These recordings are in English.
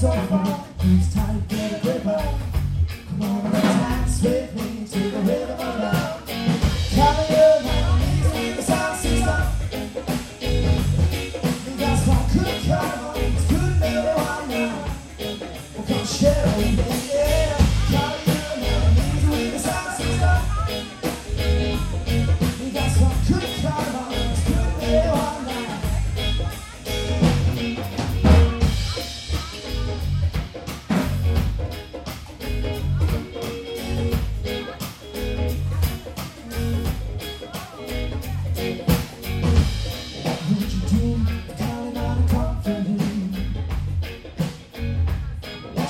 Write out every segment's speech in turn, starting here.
so far.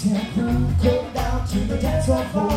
Scarecrow came down to the dance floor.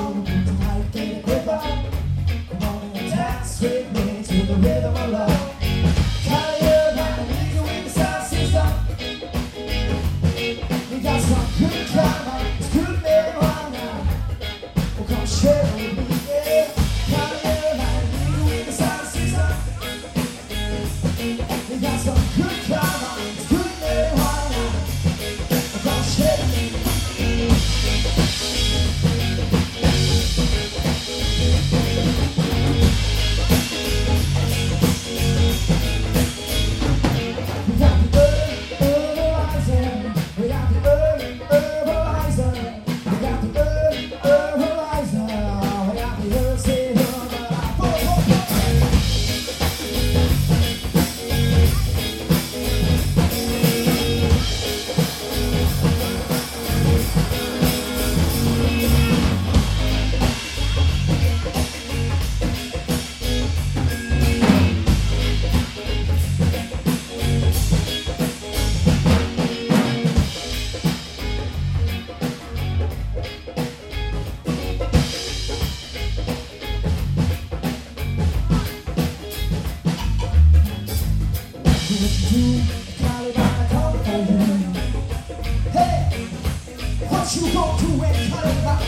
Hey, what you gonna do in it